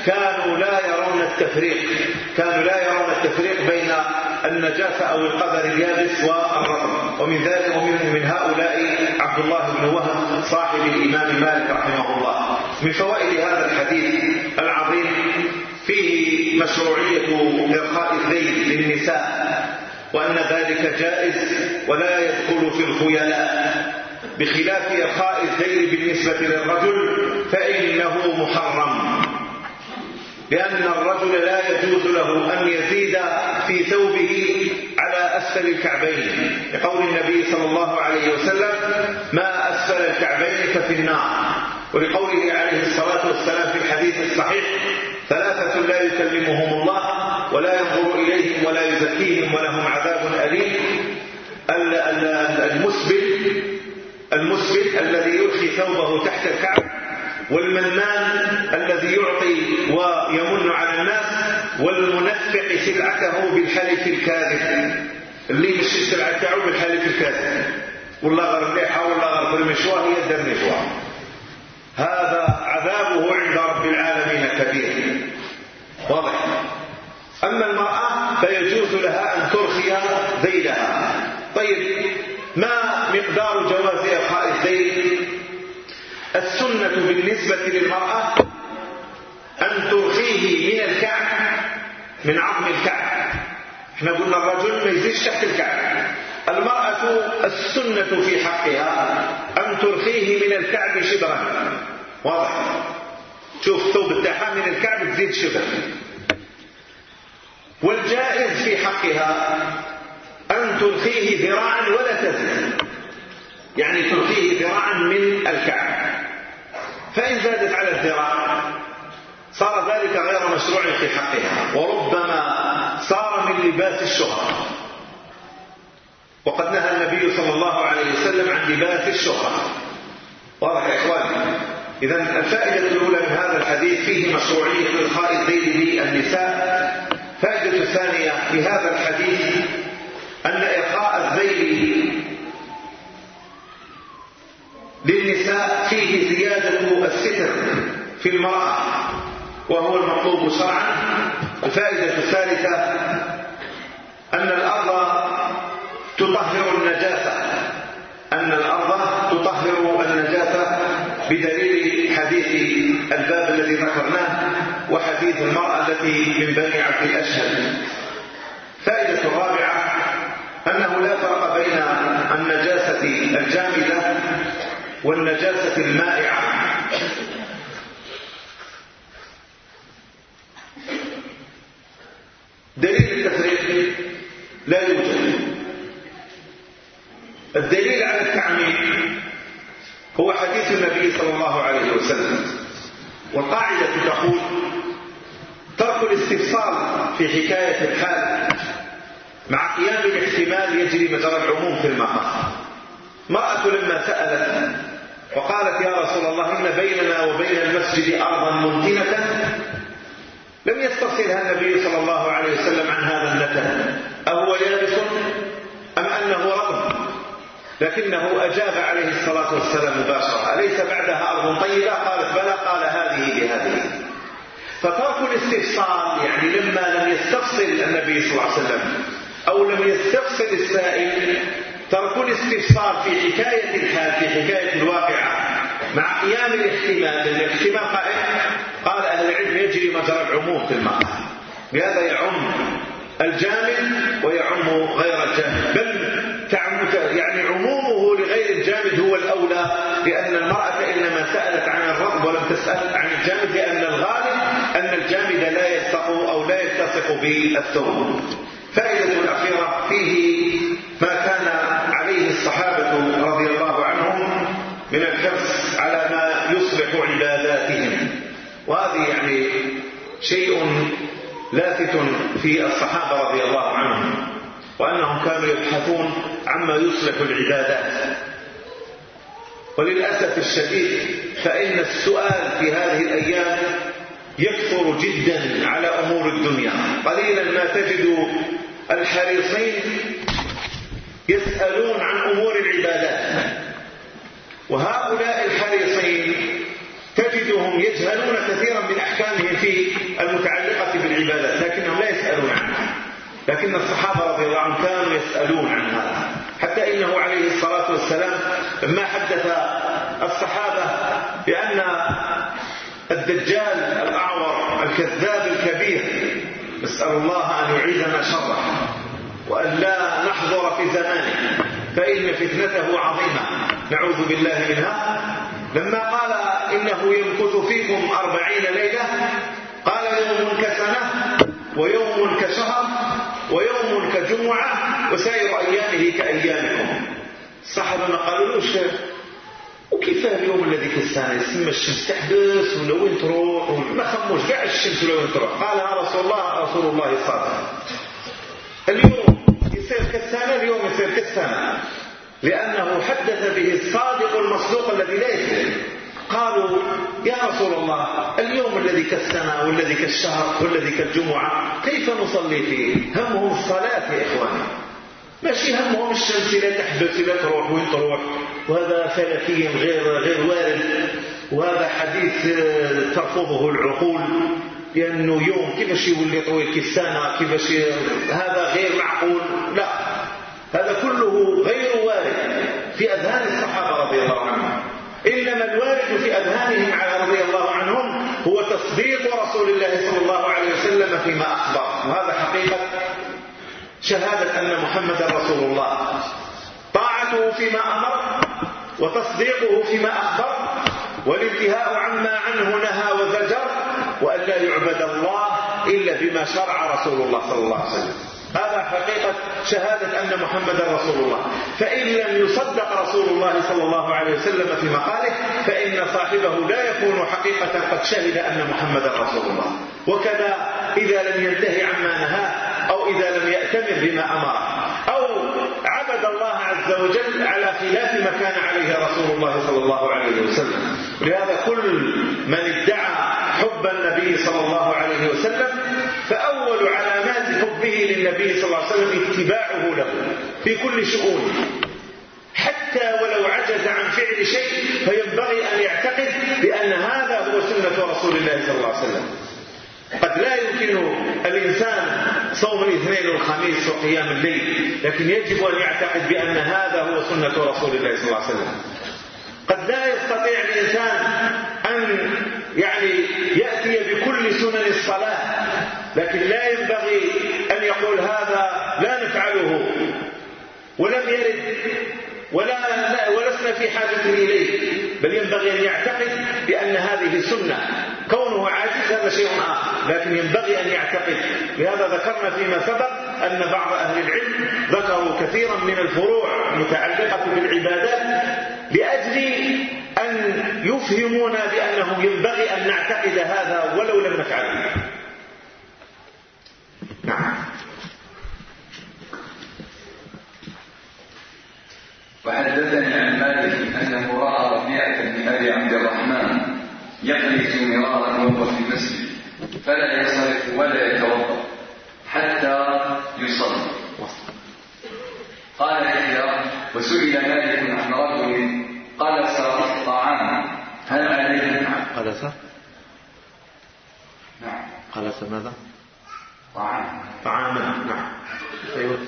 كانوا لا يرون التفريق كانوا لا يرون التفريق بين النجاسة أو القدر اليابس والرطب ومن ذلك ومن من هؤلاء عبد الله بن وهب صاحب الإمام مالك رحمه الله. من فوائد هذا الحديث العظيم فيه مشروعية إرخاء الذيل للنساء وأن ذلك جائز ولا يدخل في الخيلاء. بخلاف إرخاء الذيل بالنسبة للرجل فإنه محرم. لأن الرجل لا يجوز له أن يزيد في ثوبه على أسفل الكعبين. لقول النبي صلى الله عليه وسلم ما أسفل الكعبين ففي النار. ولقوله عليه الصلاة والسلام في الحديث الصحيح ثلاثة لا يكلمهم الله ولا ينظر إليهم ولا يزكيهم ولهم عذاب أليم. المسبل المسبل الذي يرخي ثوبه تحت الكعب والمنان الذي يعطي ويمن على الناس والمنفق سلعته بالحلف الكاذب. اللي يمشي سلعته بالحلف الكاذب. والله غير مليحه والله غير المشوار هي الدم مشوار هذا عذابه عند رب العالمين كبير. واضح؟ أما المرأة فيجوز لها أن ترخي ذيلها طيب ما مقدار جواز إرخاء الذيل السنة بالنسبة للمرأة أن ترخيه من الكعب من عظم الكعب. إحنا قلنا الرجل ما يزيدش تحت الكعب. المرأة السنة في حقها أن ترخيه من الكعب شبرا واضح؟ شوف الثوب بتاعها من الكعب تزيد شبر والجائز في حقها أن ترخيه ذراعا ولا تزيد. يعني ترخيه ذراعا من الكعب. فإن زادت على الذراع صار ذلك غير مشروع في حقها. وربما صار من لباس الشهرة. وقد نهى النبي صلى الله عليه وسلم عن لباس الشهرة. واضح يا إخواني إذا الفائدة الأولى من هذا الحديث فيه مشروعية إلقاء الذيل للنساء. فائدة الثانية في هذا الحديث أن إلقاء الذيل للنساء فيه زيادة الستر في المرأة وهو المطلوب شرعا. الفائدة الثالثة أن الأرض تطهر النجاسة. أن الأرض تطهر النجاسة بدليل حديث الباب الذي ذكرناه وحديث المرأة التي من بني عبد الأشهر فائدة الرابعة أنه لا فرق بين النجاسة الجامدة والنجاسة المائعة. دليل التفريق لا يوجد. الدليل على التعميم هو حديث النبي صلى الله عليه وسلم والقاعدة تقول ترك الاستفصال في حكاية الحال مع قيام الاحتمال يجري مجرى العموم في المقام. امرأة لما سألت وقالت يا رسول الله إن بيننا وبين المسجد أرضا ممتنة لم يستفسرها النبي صلى الله عليه وسلم عن هذا النتن أهو يابس أم أنه رطب لكنه أجاب عليه الصلاة والسلام مباشرة. أليس بعدها أرض طيبة؟ قالت بلى قال هذه بهذه. فترك الاستفصال يعني لما لم يستفصل النبي صلى الله عليه وسلم أو لم يستفصل السائل ترك الاستفسار في حكاية الحال في حكاية الواقعة مع قيام الاحتمال. الاحتمال قائم. قال أهل العلم يجري مجرى العموم في المقام بهذا يعم الجامد ويعم غير الجامد بل يعني عمومه لغير الجامد هو الأولى لأن المرأة إنما سألت عن الرطب ولم تسأل عن الجامد لأن الغالب أن الجامد لا يلصق أو لا يلتصق بالثوب. فائدة الأخيرة فيه ما كان عليه الصحابة رضي الله عنهم من الحرص على ما يصلح عباداتهم وهذه يعني شيء لافت في الصحابة رضي الله عنهم وأنهم كانوا يبحثون عما يصلح العبادات. وللأسف الشديد فإن السؤال في هذه الأيام يكثر جدا على أمور الدنيا. قليلا ما تجد الحريصين يسألون عن أمور العبادات. وهؤلاء الحريصين تجدهم يجهلون كثيرا من أحكامهم في المتعلقة بالعبادات لكنهم لا يسألون عنها لكن الصحابة رضي الله عنهم كانوا يسألون عن هذا. حتى إنه عليه الصلاة والسلام لما حدث الصحابة بأن الدجال الأعور الكذاب الكبير نسأل الله أن يعيذنا شره وأن لا نحضر في زمانه فإن فتنته عظيمة. نعوذ بالله منها. لما قال إنه يمكث فيكم أربعين ليلة قال يوم كسنة ويوم كشهر ويوم كجمعة وسائر أيامه كأيامكم. ما قالوا له شيخ وكيف اليوم الذي كالسنة يسمى الشمس تحبس ولا وين تروح؟ ما خموش كاع الشمس ولا وين تروح؟ قال يا رسول الله رسول الله صادق اليوم يصير كالسنة اليوم يصير كالسنة. لأنه حدث به الصادق المصدوق الذي لا يكذب قالوا يا رسول الله اليوم الذي كالسنة والذي كالشهر والذي كالجمعة كيف نصلي فيه؟ همهم الصلاة يا إخواني. ماشي همهم الشمس لا تحدث لا تروح وين تروح؟ وهذا فلكي غير غير وارد وهذا حديث آه، ترفضه العقول لأنه يوم كيفاش يولي طويل كالسنة كيفاش هذا غير معقول. لا هذا كله غير وارد. في أذهان الصحابة رضي الله عنهم إنما الوارد في أذهانهم على رضي الله عنهم هو تصديق رسول الله صلى الله عليه وسلم فيما أخبر. وهذا حقيقة شهادة أن محمد رسول الله. طاعته فيما أمر وتصديقه فيما أخبر والانتهاء عما عنه نهى وزجر وأن لا يعبد الله إلا بما شرع رسول الله صلى الله عليه وسلم. هذا حقيقة شهادة أن محمد رسول الله. فإن لم يصدق رسول الله صلى الله عليه وسلم في مقاله فإن صاحبه لا يكون حقيقة قد شهد أن محمد رسول الله. وكذا إذا لم ينتهي عما نهاه أو إذا لم يأتمر بما أمره. أو عبد الله عز وجل على خلاف ما كان عليه رسول الله صلى الله عليه وسلم. لهذا كل من ادعى حب النبي صلى الله عليه وسلم فأول للنبي صلى الله عليه وسلم اتباعه له في كل شؤونه حتى ولو عجز عن فعل شيء فينبغي أن يعتقد بأن هذا هو سنة رسول الله صلى الله عليه وسلم. قد لا يمكن الإنسان صوم الاثنين والخميس وقيام الليل لكن يجب أن يعتقد بأن هذا هو سنة رسول الله صلى الله عليه وسلم. قد لا يستطيع الإنسان أن يعني يأتي بكل سنن الصلاة لكن لا ينبغي أن يقول هذا لا نفعله ولم يرد ولا ولسنا في حاجة إليه بل ينبغي أن يعتقد بأن هذه سنة كونه عاجز هذا شيء آخر لكن ينبغي أن يعتقد. لهذا ذكرنا فيما سبق أن بعض أهل العلم ذكروا كثيرا من الفروع المتعلقة بالعبادات لأجل أن يفهمونا بأنه ينبغي أن نعتقد هذا ولو لم نفعله نعم. وحدثني عن مالك أنه رأى ربيعة بن أبي عبد الرحمن يقلس مرارا وهو في المسجد فلا ينصرف ولا يتوضأ حتى يصلي. قال يحيى وسئل مالك عن رجل قلس طعاما هل عليه قلس نعم. قلس ماذا؟ طعاما. طعاما نعم. أيوه.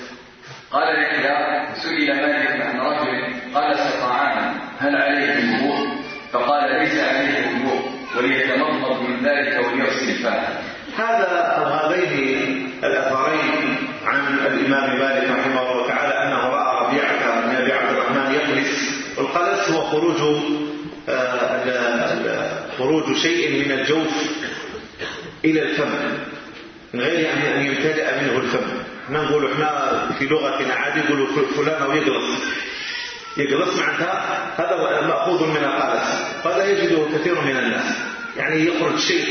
قال يحيى سئل مالك عن رجل قلس طعاما هل عليه الوضوء؟ فقال ليس عليه الوضوء وليتمضمض من ذلك وليغسل فاه هذا هذين الأثرين عن الإمام مالك رحمه الله تعالى أنه رأى ربيعة بن أبي عبد الرحمن يقلس والقلس هو خروج آه، خروج شيء من الجوف إلى الفم من غير ان يمتلئ منه الفم. إحنا نقول إحنا في لغتنا عادي يقولوا فلان يقلص. يقلص معناتها هذا مأخوذ من القلس هذا يجده كثير من الناس. يعني يخرج شيء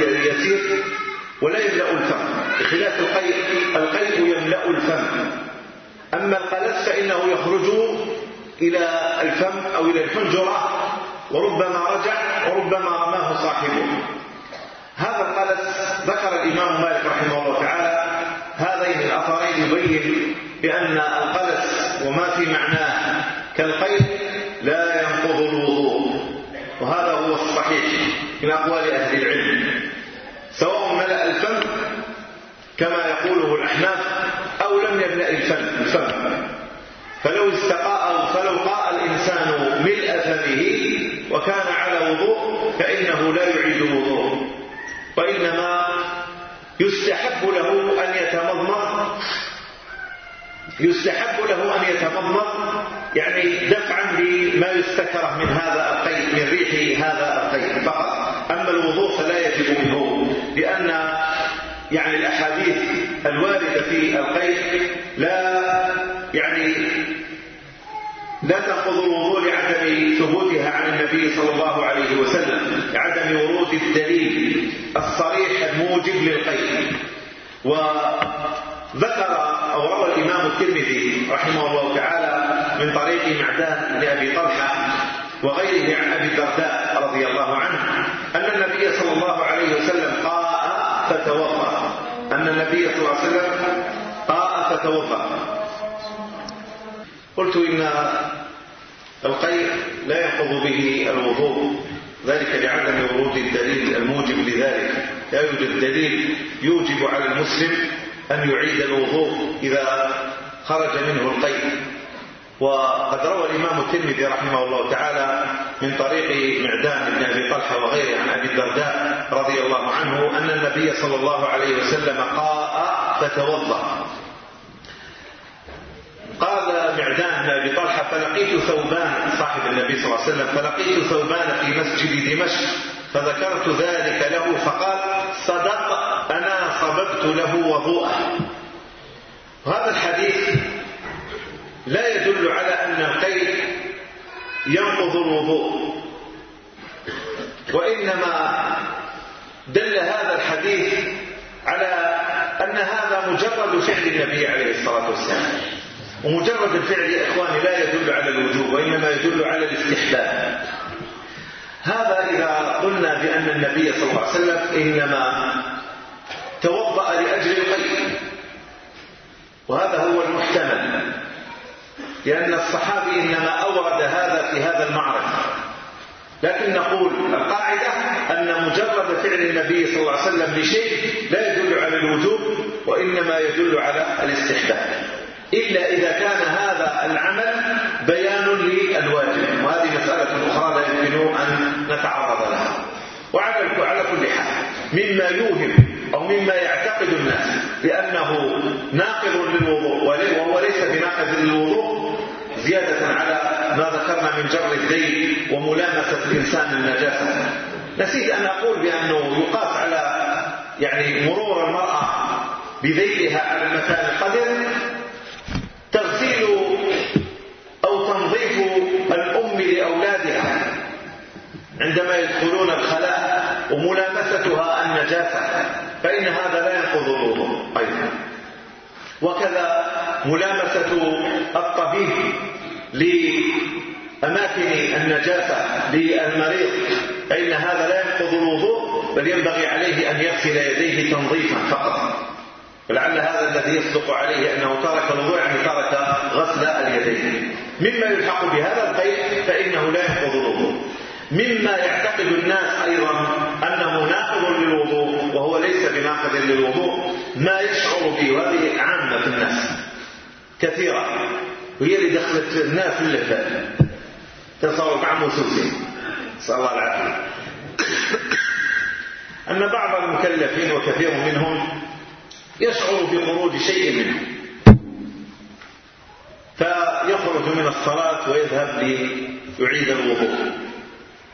يسير ولا يملأ الفم. بخلاف القيء القيء يملأ الفم. أما القلس فإنه يخرج إلى الفم أو إلى الحنجرة وربما رجع وربما رماه صاحبه. هذا القلس ذكر الإمام مالك رحمه الله تعالى الأثرين يبين بأن القلس وما في معناه كالقيد لا ينقض الوضوء وهذا هو الصحيح من أقوال أهل العلم. سواء ملأ الفم كما يقوله الأحناف أو لم يملأ الفم الفم. فلو استقاء فلو قاء الإنسان ملء فمه وكان على وضوء فإنه لا يعيد الوضوء وإنما يستحب له أن يستحب له أن يتمضمض يعني دفعا لما يستكره من هذا القيء من ريح هذا القيء فقط. أما الوضوء فلا يجب منه لأن يعني الأحاديث الواردة في القيء لا يعني لا تنقض الوضوء لعدم ثبوتها عن النبي صلى الله عليه وسلم لعدم ورود الدليل الصريح الموجب للقيء وذكر أو روى الإمام الترمذي رحمه الله تعالى من طريق معدان لأبي طلحة وغيره عن أبي الدرداء رضي الله عنه أن النبي صلى الله عليه وسلم قاء فتوضأ أن النبي صلى الله عليه وسلم قاء فتوضأ قلت إن القيء لا ينقض به الوضوء ذلك لعدم ورود الدليل الموجب لذلك. لا يوجد دليل يوجب على المسلم أن يعيد الوضوء إذا خرج منه القيء وقد روى الإمام الترمذي رحمه الله تعالى من طريق معدان بن أبي طلحة وغيره عن أبي الدرداء رضي الله عنه أن النبي صلى الله عليه وسلم قاء فتوضأ. قال معدان بن أبي طلحة فلقيت ثوبان صاحب النبي صلى الله عليه وسلم فلقيت ثوبان في مسجد دمشق فذكرت ذلك له فقال صدق أنا صببت له وضوءه. وهذا الحديث لا يدل على أن القيد ينقض الوضوء وإنما دل هذا الحديث على أن هذا مجرد فعل النبي عليه الصلاة والسلام. ومجرد الفعل يا إخواني لا يدل على الوجوب وإنما يدل على الاستحباب. هذا إذا قلنا بأن النبي صلى الله عليه وسلم إنما توضأ لأجل القيد وهذا هو المحتمل. لأن الصحابي إنما أورد هذا في هذا المعرض. لكن نقول القاعدة أن مجرد فعل النبي صلى الله عليه وسلم لشيء لا يدل على الوجوب وإنما يدل على الاستحباب. إلا إذا كان هذا العمل بيان للواجب وهذه مسألة أخرى لا يمكن أن نتعرض لها وعلى على كل حال مما يوهم أو مما يعتقد الناس بأنه ناقض للوضوء وهو ليس بناقض للوضوء زيادة على ما ذكرنا من جر الدين وملامسة الإنسان النجاسة. نسيت أن أقول بأنه يقاس على يعني مرور المرأة بذيلها على المكان القدر تغسيل أو تنظيف الأم لأولادها عندما يدخلون الخلاء. وملامستها النجاسة فإن هذا لا ينقض الوضوء أيضا وكذا ملامسة الطبيب لأماكن النجاسة للمريض. فإن هذا لا ينقض الوضوء بل ينبغي عليه أن يغسل يديه تنظيفا فقط. ولعل هذا الذي يصدق عليه أنه ترك الوضوء يعني ترك غسل اليدين. مما يلحق بهذا القيد فإنه لا ينقض الوضوء. مما يعتقد الناس أيضا أنه ناقض للوضوء وهو ليس بناقض للوضوء ما يشعر به وهذه عامة الناس كثيرة. وهي اللي دخلت الناس في اللفات تصور مع مسوسين صلى الله العافية. أن بعض المكلفين وكثير منهم يشعر بخروج شيء منه. فيخرج من الصلاة ويذهب ليعيد الوضوء.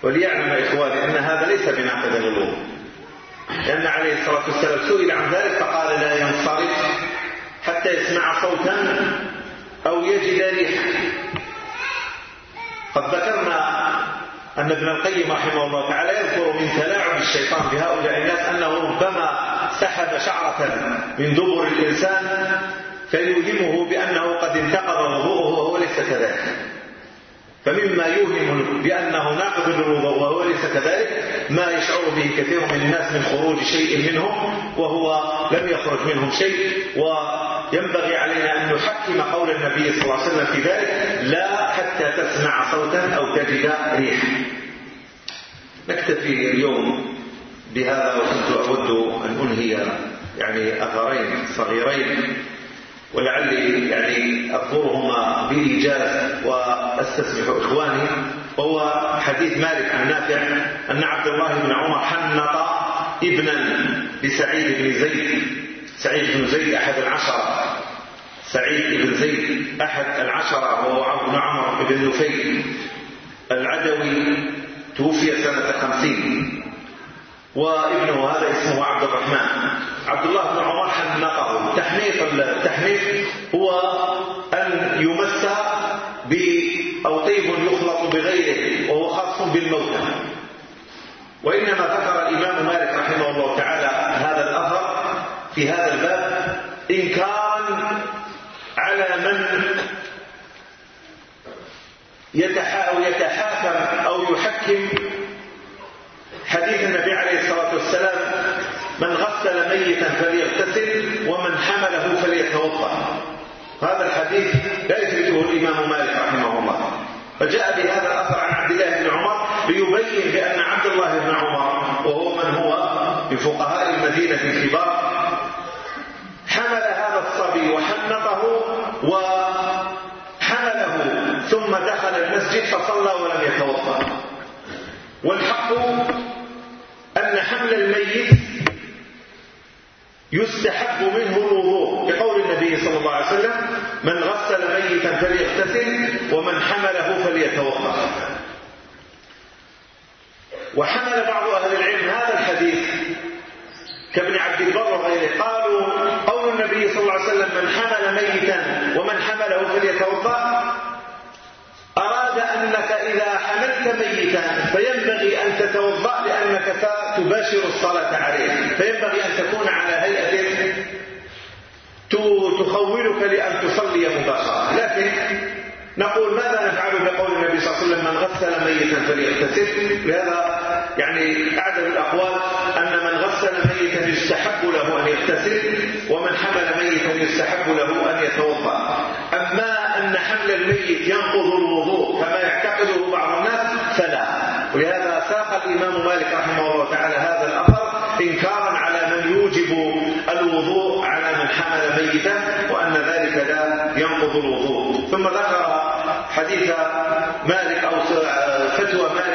وليعلم إخواني أن هذا ليس بناقض للوضوء لأن عليه الصلاة والسلام سئل عن ذلك فقال لا ينصرف حتى يسمع صوتا أو يجد ريحا. قد ذكرنا أن ابن القيم رحمه الله تعالى يذكر من تلاعب الشيطان بهؤلاء الناس أنه ربما سحب شعرة من دبر الإنسان فيوهمه بأنه قد انتقض وضوءه وهو ليس كذلك. فمما يوهم بأنه ناقض للوضوء وهو ليس كذلك ما يشعر به كثير من الناس من خروج شيء منهم وهو لم يخرج منهم شيء وينبغي علينا أن نحكم قول النبي صلى الله عليه وسلم في ذلك لا حتى تسمع صوتا أو تجد ريحا. نكتفي اليوم بهذا وكنت أود أن أنهي يعني أثرين صغيرين ولعلي يعني أذكرهما بإيجاز وأستسمح إخواني وهو حديث مالك عن نافع أن عبد الله بن عمر حنط ابنا لسعيد بن زيد. سعيد بن زيد أحد العشرة. سعيد بن زيد أحد العشرة وهو عبد بن عمر بن نفيل. العدوي توفي سنة خمسين وابنه هذا اسمه عبد الرحمن. عبد الله بن عمر حنقه تحنيق التحنيق هو أن يمس ب أو طيب بغيره وهو خاص بالموتى وإنما ذكر الإمام مالك رحمه الله تعالى هذا الأثر في هذا الباب إنكارا على من يتحاكم أو يحكم حديث النبي عليه الصلاة والسلام من غسل ميتا فليغتسل ومن حمله فليتوضأ. هذا الحديث لا يثبته الإمام مالك رحمه الله فجاء بهذا الأثر عن عبد الله بن عمر ليبين بأن عبد الله بن عمر وهو من هو من فقهاء المدينة الكبار حمل هذا الصبي وحنطه وحمله ثم دخل المسجد فصلى ولم يتوضأ. والحق أن حمل الميت يستحب منه الوضوء بقول النبي صلى الله عليه وسلم من غسل ميتا فليغتسل ومن حمله فليتوضأ. وحمل بعض أهل العلم هذا الحديث كابن عبد البر وغيره. قالوا قول النبي صلى الله عليه وسلم من حمل ميتا ومن حمله فليتوضأ. أراد أنك إذا حملت ميتا فينبغي أن تتوضأ لأنك ستباشر الصلاة عليه. فينبغي أن تكون على هيئة تخولك لأن تصلي مباشرة. لكن نقول ماذا نفعل بقول النبي صلى الله عليه وسلم من غسل ميتا فليغتسل؟ لهذا يعني أعدل الأقوال أن من غسل ميتا يستحب له أن يغتسل ومن حمل ميتا يستحب له أن يتوضأ. أما أن حمل الميت ينقض الوضوء كما يعتقده بعض الناس فلا. ولهذا ساق الإمام مالك رحمه الله تعالى هذا الأثر إنكارا حمل ميتا وأن ذلك لا ينقض الوضوء. ثم ذكر حديث مالك أو فتوى مالك